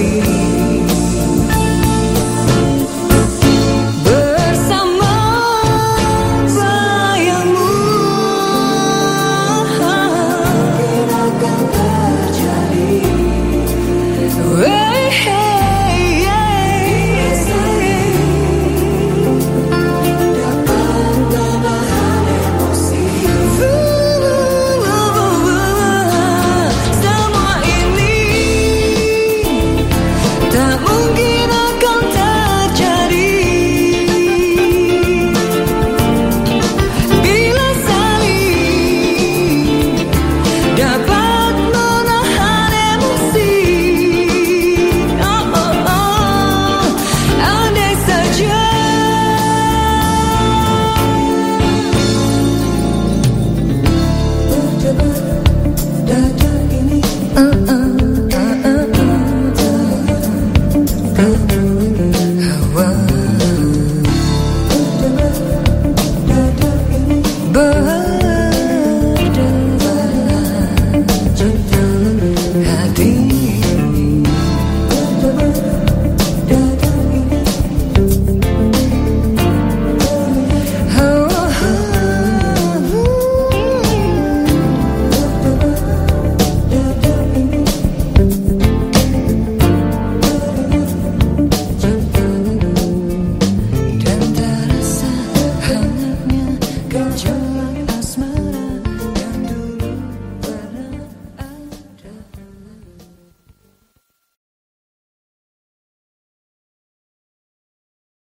sepi